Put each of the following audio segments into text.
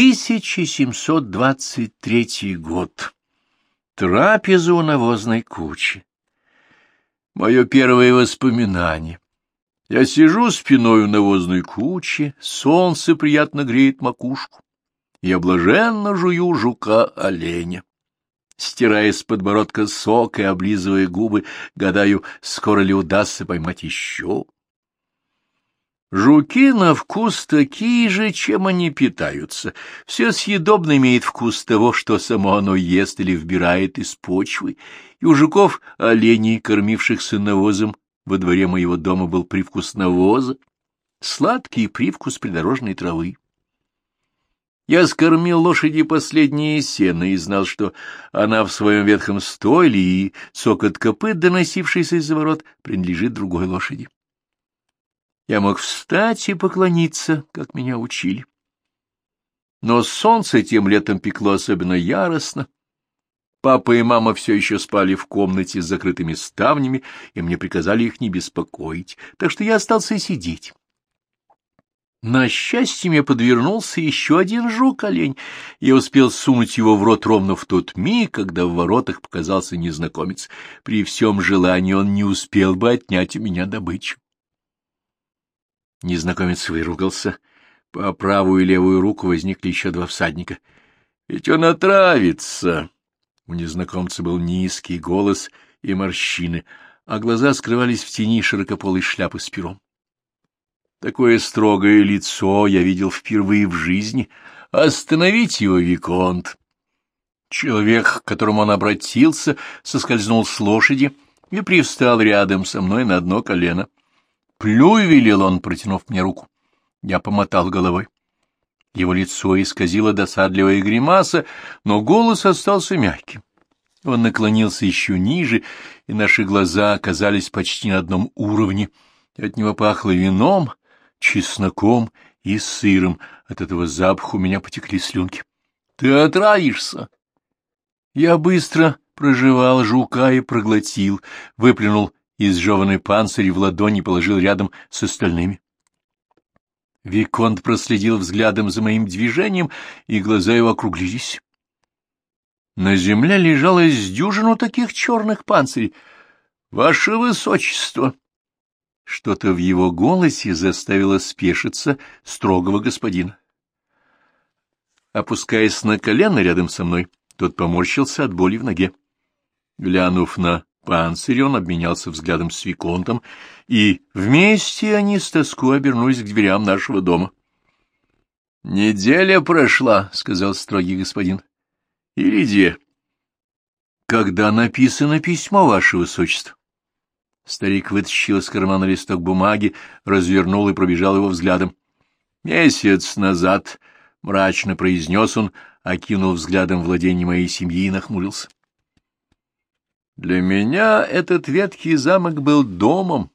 1723 год. Трапеза у навозной кучи. Мое первое воспоминание. Я сижу спиной у навозной кучи, солнце приятно греет макушку. Я блаженно жую жука-оленя. Стирая с подбородка сок и облизывая губы, гадаю, скоро ли удастся поймать еще. Жуки на вкус такие же, чем они питаются. Все съедобно имеет вкус того, что само оно ест или вбирает из почвы. И у жуков оленей, кормившихся навозом, во дворе моего дома был привкус навоза, сладкий привкус придорожной травы. Я скормил лошади последнее сено и знал, что она в своем ветхом стойле и цокот копыт, доносившийся из-за ворот, принадлежит другой лошади. Я мог встать и поклониться, как меня учили. Но солнце тем летом пекло особенно яростно. Папа и мама все еще спали в комнате с закрытыми ставнями, и мне приказали их не беспокоить, так что я остался сидеть. На счастье мне подвернулся еще один жук-олень. Я успел сунуть его в рот ровно в тот миг, когда в воротах показался незнакомец. При всем желании он не успел бы отнять у меня добычу. Незнакомец выругался. По правую и левую руку возникли еще два всадника. — Ведь он отравится! У незнакомца был низкий голос и морщины, а глаза скрывались в тени широкополой шляпы с пером. Такое строгое лицо я видел впервые в жизни. Остановить его, Виконт! Человек, к которому он обратился, соскользнул с лошади и привстал рядом со мной на одно колено. — Плюй, — велел он, протянув мне руку. Я помотал головой. Его лицо исказило досадливая гримаса, но голос остался мягким. Он наклонился еще ниже, и наши глаза оказались почти на одном уровне. От него пахло вином, чесноком и сыром. От этого запаха у меня потекли слюнки. — Ты отравишься! Я быстро прожевал жука и проглотил, выплюнул изжеванный панцирь в ладони положил рядом с остальными. Виконт проследил взглядом за моим движением, и глаза его округлились. На земле лежало из дюжину таких черных панцирей. «Ваше Высочество!» Что-то в его голосе заставило спешиться строгого господина. Опускаясь на колено рядом со мной, тот поморщился от боли в ноге. Глянув на панцирь, он обменялся взглядом с Виконтом, и вместе они с тоской обернулись к дверям нашего дома. — Неделя прошла, — сказал строгий господин. — Или две. — Когда написано письмо, ваше высочество? Старик вытащил из кармана листок бумаги, развернул и пробежал его взглядом. — Месяц назад, — мрачно произнес он, окинул взглядом владение моей семьи и нахмурился. — для меня этот ветхий замок был домом.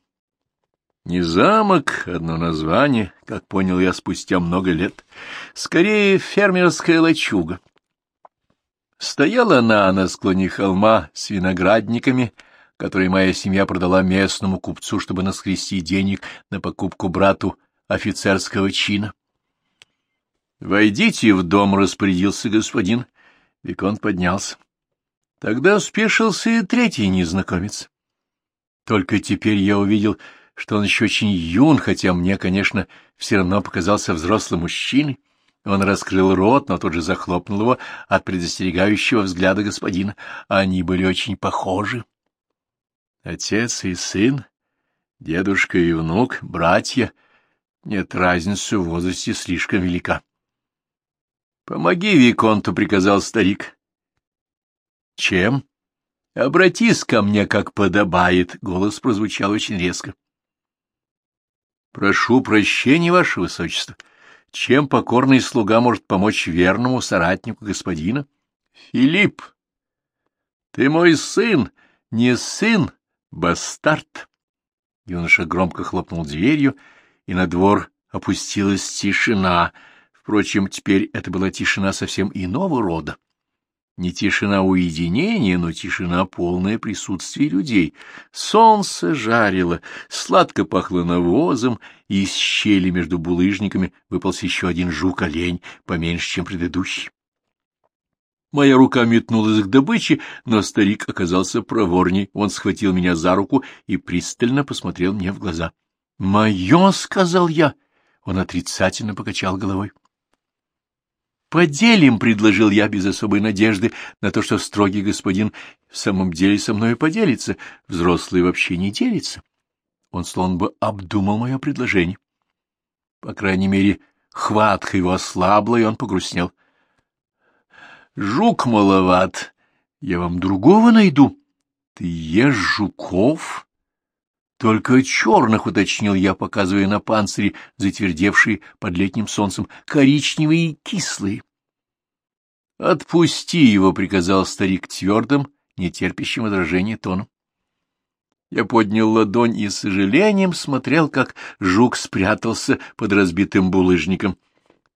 Не замок, одно название, как понял я спустя много лет, скорее фермерская лачуга. Стояла она на склоне холма с виноградниками, которые моя семья продала местному купцу, чтобы наскрести денег на покупку брату офицерского чина. «Войдите в дом», — распорядился господин. Викон поднялся. Тогда спешился и третий незнакомец. Только теперь я увидел, что он еще очень юн, хотя мне, конечно, все равно показался взрослым мужчиной. Он раскрыл рот, но тут же захлопнул его от предостерегающего взгляда господина. Они были очень похожи. Отец и сын, дедушка и внук, братья. Нет, разница в возрасте слишком велика. — Помоги Виконту, — приказал старик. Чем? Обратись ко мне, как подобает. Голос прозвучал очень резко. Прошу прощения, ваше высочество. Чем покорный слуга может помочь верному соратнику господина? Филипп, ты мой сын, не сын, бастард. Юноша громко хлопнул дверью, и на двор опустилась тишина. Впрочем, теперь это была тишина совсем иного рода. Не тишина уединения, но тишина полное присутствие людей. Солнце жарило, сладко пахло навозом, и из щели между булыжниками выполз еще один жук-олень, поменьше, чем предыдущий. Моя рука метнулась к добыче, но старик оказался проворней. Он схватил меня за руку и пристально посмотрел мне в глаза. — Мое, — сказал я. Он отрицательно покачал головой. «Поделим», — предложил я без особой надежды на то, что строгий господин в самом деле со мной поделится. Взрослый вообще не делится. Он словно бы обдумал мое предложение. По крайней мере, хватка его ослабла, и он погрустнел. «Жук маловат. Я вам другого найду. Ты ешь жуков?» Только черных, — уточнил я, показывая на панцире, затвердевшие под летним солнцем, коричневые и кислые. — Отпусти его, — приказал старик твердым, нетерпящим возражения тоном. Я поднял ладонь и с сожалением смотрел, как жук спрятался под разбитым булыжником.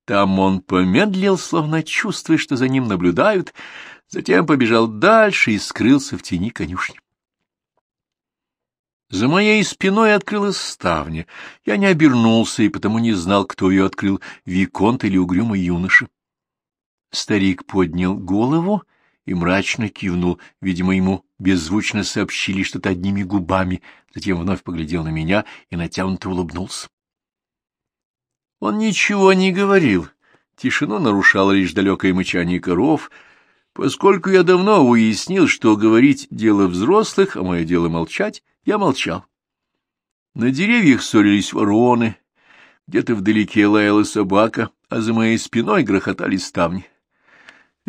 Там он помедлил, словно чувствуя, что за ним наблюдают, затем побежал дальше и скрылся в тени конюшни. За моей спиной открылась ставня. Я не обернулся и потому не знал, кто ее открыл, Виконт или угрюмый юноша. Старик поднял голову и мрачно кивнул. Видимо, ему беззвучно сообщили что-то одними губами, затем вновь поглядел на меня и натянуто улыбнулся. Он ничего не говорил. Тишину нарушало лишь далекое мычание коров, поскольку я давно уяснил, что говорить — дело взрослых, а мое дело — молчать, я молчал. На деревьях ссорились вороны, где-то вдалеке лаяла собака, а за моей спиной грохотали ставни.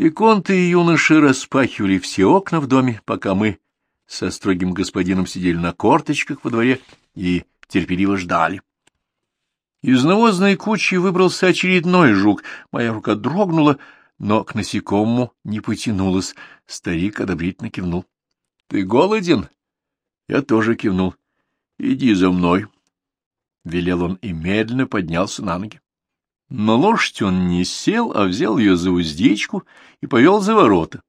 Виконты и юноши распахивали все окна в доме, пока мы со строгим господином сидели на корточках во дворе и терпеливо ждали. Из навозной кучи выбрался очередной жук. Моя рука дрогнула, но к насекомому не потянулась. Старик одобрительно кивнул. — Ты голоден? Я тоже кивнул. — Иди за мной. Велел он и медленно поднялся на ноги. Но лошадь он не сел, а взял ее за уздечку и повел за ворота.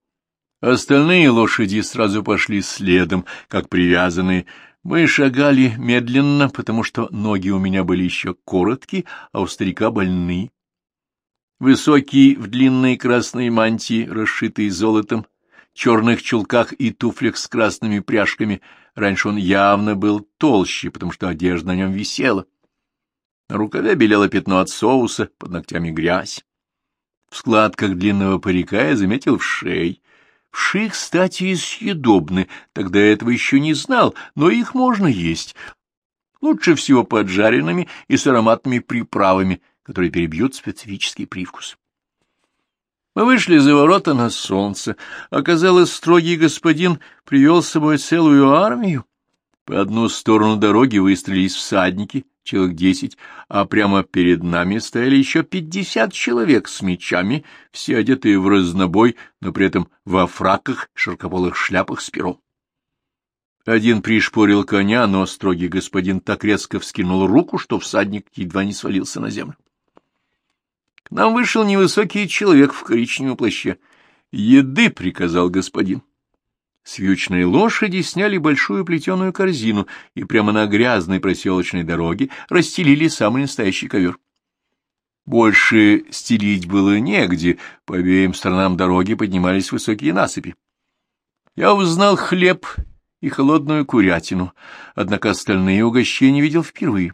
Остальные лошади сразу пошли следом, как привязанные. Мы шагали медленно, потому что ноги у меня были еще короткие, а у старика больные. Высокий в длинной красной мантии, расшитой золотом, черных чулках и туфлях с красными пряжками. Раньше он явно был толще, потому что одежда на нем висела. На рукаве белело пятно от соуса, под ногтями грязь. В складках длинного парика я заметил вшей. Вши, кстати, съедобны, тогда этого еще не знал, но их можно есть. Лучше всего поджаренными и с ароматными приправами, которые перебьют специфический привкус. Мы вышли за ворота на солнце. Оказалось, строгий господин привел с собой целую армию. По одну сторону дороги выстроились всадники, человек десять, а прямо перед нами стояли еще пятьдесят человек с мечами, все одетые в разнобой, но при этом во фраках, широкополых шляпах с пером. Один пришпорил коня, но строгий господин так резко вскинул руку, что всадник едва не свалился на землю нам вышел невысокий человек в коричневом плаще. «Еды!» — приказал господин. С вьючной лошади сняли большую плетеную корзину и прямо на грязной проселочной дороге расстелили самый настоящий ковер. Больше стелить было негде, по обеим сторонам дороги поднимались высокие насыпи. Я узнал хлеб и холодную курятину, однако остальные угощения видел впервые.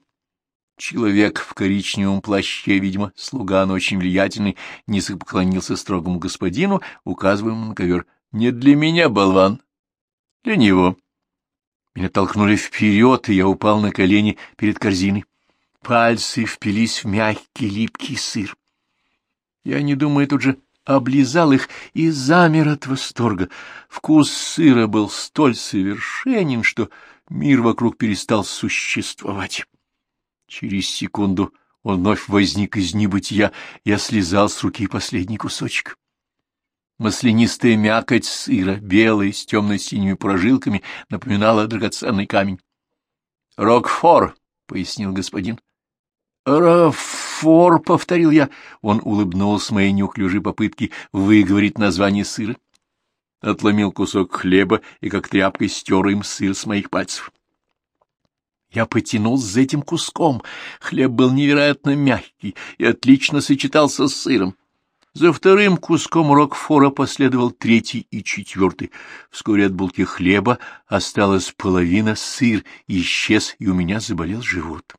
Человек в коричневом плаще, видимо, слуга, но очень влиятельный, низко поклонился строгому господину, указывая ему на ковер. — Не для меня, болван, для него. Меня толкнули вперед, и я упал на колени перед корзиной. Пальцы впились в мягкий липкий сыр. Я, не думаю, тут же облизал их и замер от восторга. Вкус сыра был столь совершенен, что мир вокруг перестал существовать. Через секунду он вновь возник из небытия, я слезал с руки последний кусочек. Маслянистая мякоть сыра, белая, с темно-синими прожилками, напоминала драгоценный камень. — Рокфор, — пояснил господин. — Рофор, — повторил я. Он улыбнулся моей неуклюжей попытке выговорить название сыра. отломил кусок хлеба и как тряпкой стер им сыр с моих пальцев. Я потянул за этим куском. Хлеб был невероятно мягкий и отлично сочетался с сыром. За вторым куском рокфора последовал третий и четвертый. Вскоре от булки хлеба осталась половина, сыр исчез, и у меня заболел живот.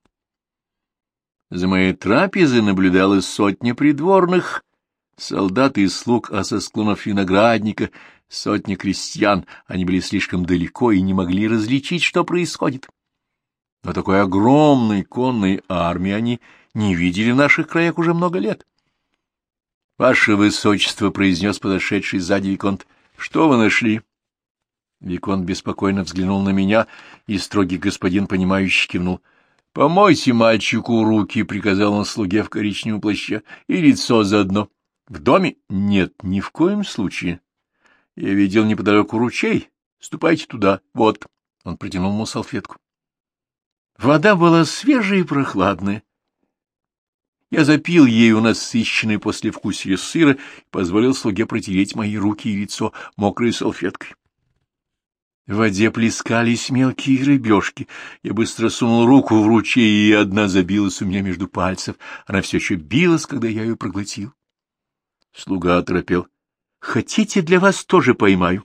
За моей трапезой наблюдалась сотня придворных, солдат и слуг, а со склонов виноградника сотня крестьян. Они были слишком далеко и не могли различить, что происходит. Но такой огромной конной армии они не видели в наших краях уже много лет. — Ваше Высочество, — произнес подошедший сзади Виконт, — что вы нашли? Виконт беспокойно взглянул на меня, и строгий господин, понимающий, кивнул. — Помойте мальчику руки, — приказал он слуге в коричневом плаще, — и лицо заодно. — В доме? — Нет, ни в коем случае. Я видел неподалеку ручей. Ступайте туда. Вот. Он протянул ему салфетку. Вода была свежая и прохладная. Я запил ею насыщенное послевкусие сыра и позволил слуге протереть мои руки и лицо мокрой салфеткой. В воде плескались мелкие рыбешки. Я быстро сунул руку в ручей, и одна забилась у меня между пальцев. Она все еще билась, когда я ее проглотил. Слуга оторопел. — Хотите, для вас тоже поймаю?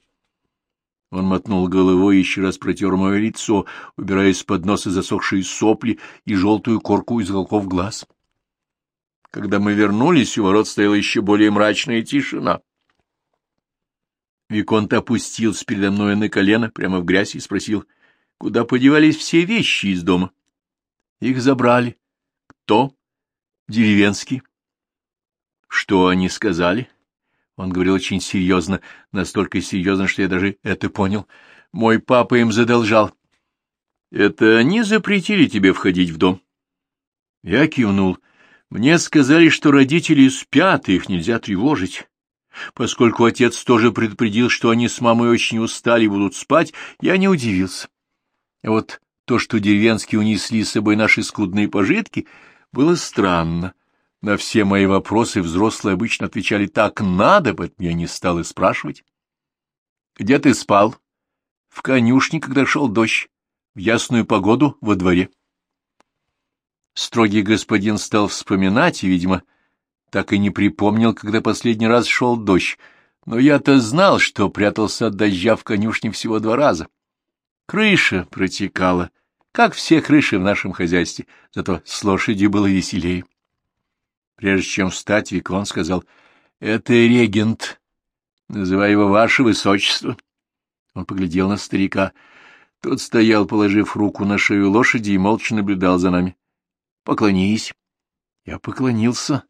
Он мотнул головой и еще раз протер мое лицо, убирая из-под носа засохшие сопли и желтую корку из уголков глаз. Когда мы вернулись, у ворот стояла еще более мрачная тишина. Виконт опустился передо мной на колено, прямо в грязь, и спросил, куда подевались все вещи из дома. Их забрали. Кто? Деревенский. Что они сказали? Он говорил очень серьезно, настолько серьезно, что я даже это понял. Мой папа им задолжал. Это они запретили тебе входить в дом? Я кивнул. Мне сказали, что родители спят, и их нельзя тревожить. Поскольку отец тоже предупредил, что они с мамой очень устали и будут спать, я не удивился. А вот то, что деревенские унесли с собой наши скудные пожитки, было странно. На все мои вопросы взрослые обычно отвечали «так надо», поэтому я не стал и спрашивать. «Где ты спал?» «В конюшне, когда шел дождь. В ясную погоду во дворе». Строгий господин стал вспоминать и, видимо, так и не припомнил, когда последний раз шел дождь, но я-то знал, что прятался от дождя в конюшне всего два раза. Крыша протекала, как все крыши в нашем хозяйстве, зато с лошадью было веселее. Прежде чем встать, Викон сказал, — Это регент. Называй его ваше высочество. Он поглядел на старика. Тот стоял, положив руку на шею лошади, и молча наблюдал за нами. — Поклонись. Я поклонился.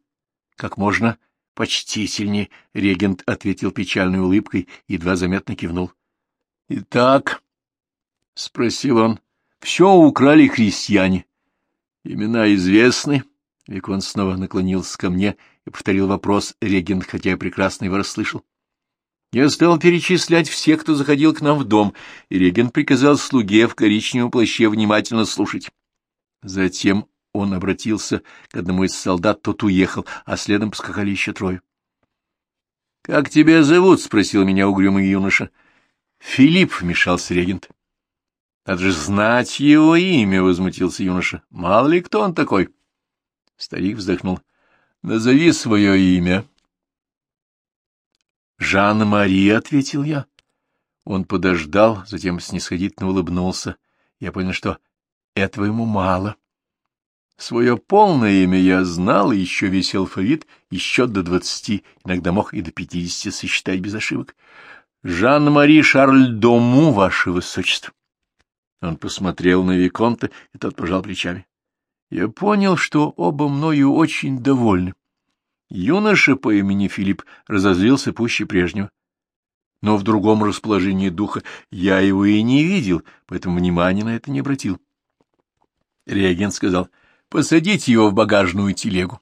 Как можно почтительнее, — регент ответил печальной улыбкой, едва заметно кивнул. — Итак, — спросил он, — все украли христиане. Имена известны. — Викон снова наклонился ко мне и повторил вопрос регент, хотя я прекрасно его расслышал. Я стал перечислять всех, кто заходил к нам в дом, и регент приказал слуге в коричневом плаще внимательно слушать. Затем он обратился к одному из солдат, тот уехал, а следом поскакали еще трое. — Как тебя зовут? — спросил меня угрюмый юноша. — Филипп, — вмешался регент. — Надо же знать его имя, — возмутился юноша. — Мало ли кто он такой. — Старик вздохнул. — Назови свое имя. — Жанна-Мари, — ответил я. Он подождал, затем снисходительно улыбнулся. Я понял, что этого ему мало. Свое полное имя я знал, и еще весь алфавит, еще до двадцати, иногда мог и до пятидесяти сосчитать без ошибок. Жан-Мари Шарль Дому, ваше высочество. Он посмотрел на Виконта, и тот пожал плечами. Я понял, что оба мною очень довольны. Юноша по имени Филипп разозлился пуще прежнего. Но в другом расположении духа я его и не видел, поэтому внимания на это не обратил. Реагент сказал, — посадите его в багажную телегу.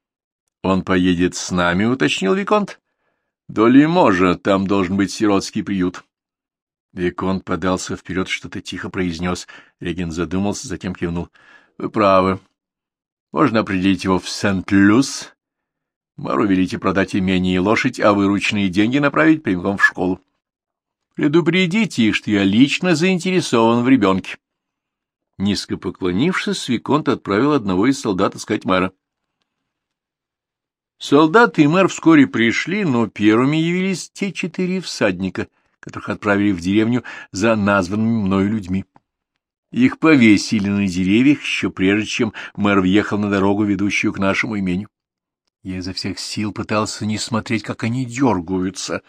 — Он поедет с нами, — уточнил Виконт. — До Лиможа, там должен быть сиротский приют. Виконт подался вперед, что-то тихо произнес. Регент задумался, затем кивнул. — вы правы. Можно определить его в Сент-Люс. Мару велите продать имение и лошадь, а вырученные деньги направить прямиком в школу. Предупредите их, что я лично заинтересован в ребенке. Низко поклонившись, Виконт отправил одного из солдат искать мэра. Солдаты и мэр вскоре пришли, но первыми явились те четыре всадника, которых отправили в деревню за названными мною людьми. Их повесили на деревьях еще прежде, чем мэр въехал на дорогу, ведущую к нашему имению. Я изо всех сил пытался не смотреть, как они дергаются.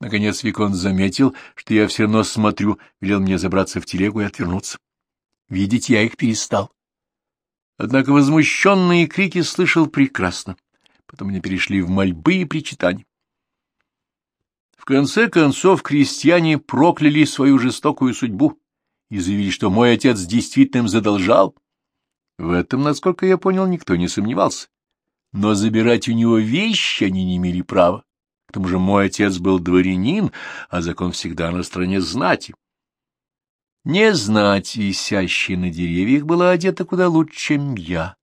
Наконец Викон заметил, что я все равно смотрю, велел мне забраться в телегу и отвернуться. Видеть я их перестал. Однако возмущенные крики слышал прекрасно. Потом они перешли в мольбы и причитания. В конце концов крестьяне прокляли свою жестокую судьбу и заявили, что мой отец действительно им задолжал. В этом, насколько я понял, никто не сомневался. Но забирать у него вещи они не имели права. К тому же мой отец был дворянин, а закон всегда на стороне знати. Не знать, висящая на деревьях, была одета куда лучше, чем я.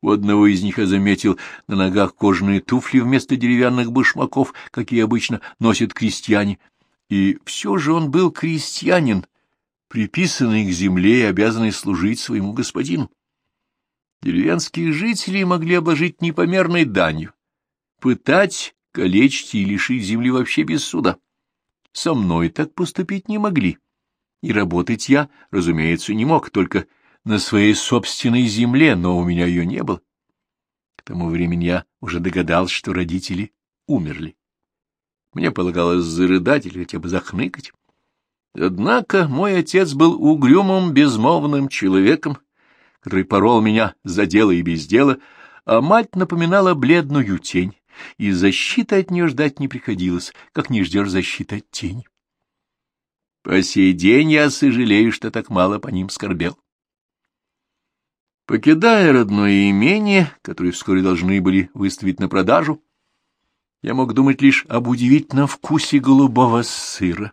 У одного из них я заметил на ногах кожаные туфли вместо деревянных башмаков, какие обычно носят крестьяне. И все же он был крестьянин, приписанный к земле и обязанный служить своему господину. Деревенские жители могли обложить непомерной данью, пытать, калечить и лишить земли вообще без суда. Со мной так поступить не могли. И работать я, разумеется, не мог, только на своей собственной земле, но у меня ее не было. К тому времени я уже догадался, что родители умерли. Мне полагалось зарыдать или хотя бы захныкать. Однако мой отец был угрюмым, безмолвным человеком, который порол меня за дело и без дела, а мать напоминала бледную тень, и защиты от нее ждать не приходилось, как не ждешь защиты от тени. По сей день я сожалею, что так мало по ним скорбел. Покидая родное имение, которое вскоре должны были выставить на продажу, я мог думать лишь об удивительном вкусе голубого сыра.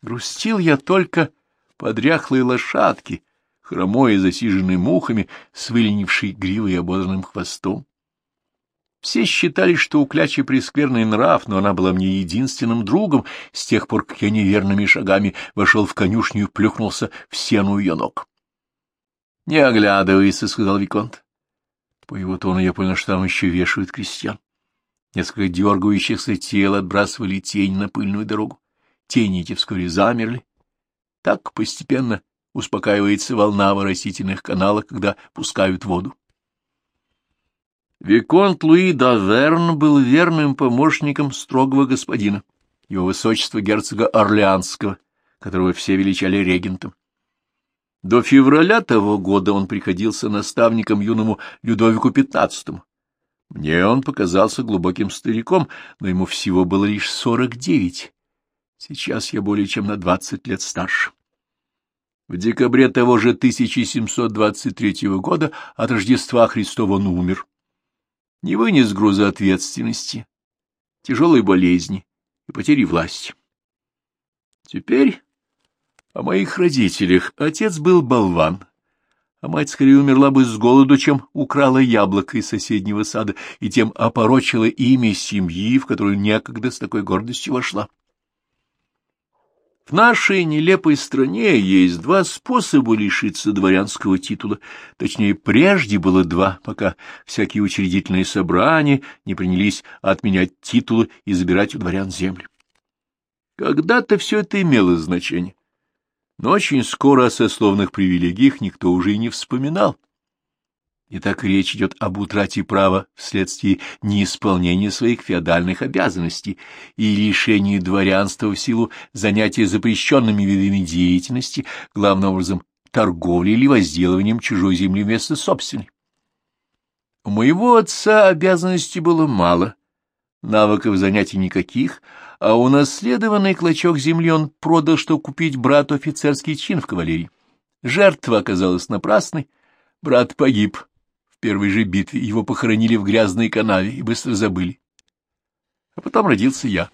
Грустил я только по дряхлой лошадке, хромой и засиженной мухами, с выленившей гривой и ободранным хвостом. Все считали, что у клячи прескверный нрав, но она была мне единственным другом с тех пор, как я неверными шагами вошел в конюшню и плюхнулся в сену ее ног. — Не оглядывайся, — сказал Виконт. По его тону я понял, что там еще вешают крестьян. Несколько дергающихся тел отбрасывали тень на пыльную дорогу. Тени эти вскоре замерли. Так постепенно успокаивается волна в растительных каналах, когда пускают воду. Виконт Луи Даверн был верным помощником строгого господина, его высочества герцога Орлеанского, которого все величали регентом. До февраля того года он приходился наставником юному Людовику XV. Мне он показался глубоким стариком, но ему всего было лишь сорок девять. Сейчас я более чем на двадцать лет старше. В декабре того же 1723 года от Рождества Христова он умер не вынес груза ответственности, тяжелой болезни и потери власти. Теперь о моих родителях. Отец был болван, а мать скорее умерла бы с голоду, чем украла яблоко из соседнего сада и тем опорочила имя семьи, в которую некогда с такой гордостью вошла. В нашей нелепой стране есть два способа лишиться дворянского титула. Точнее, прежде было два, пока всякие учредительные собрания не принялись отменять титулы и забирать у дворян земли. Когда-то все это имело значение, но очень скоро о сословных привилегиях никто уже и не вспоминал. Итак, речь идет об утрате права вследствие неисполнения своих феодальных обязанностей и лишении дворянства в силу занятия запрещенными видами деятельности, главным образом торговлей или возделыванием чужой земли вместо собственной. У моего отца обязанностей было мало, навыков занятий никаких, а унаследованный клочок земли он продал, чтобы купить брату офицерский чин в кавалерии. Жертва оказалась напрасной, брат погиб первой же битве его похоронили в грязной канаве и быстро забыли. А потом родился я.